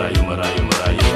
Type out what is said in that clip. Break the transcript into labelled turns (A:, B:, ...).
A: marayu marayu marayu.